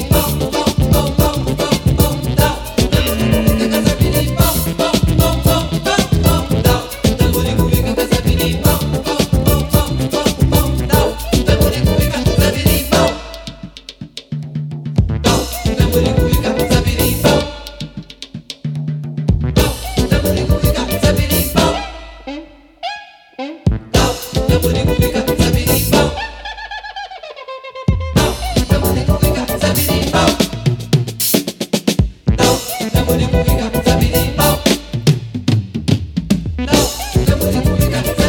Oh. República